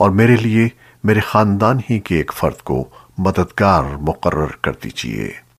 اور میرے لیے میرے خاندان ہی کے ایک فرد کو مددگار مقرر کر دیجیے۔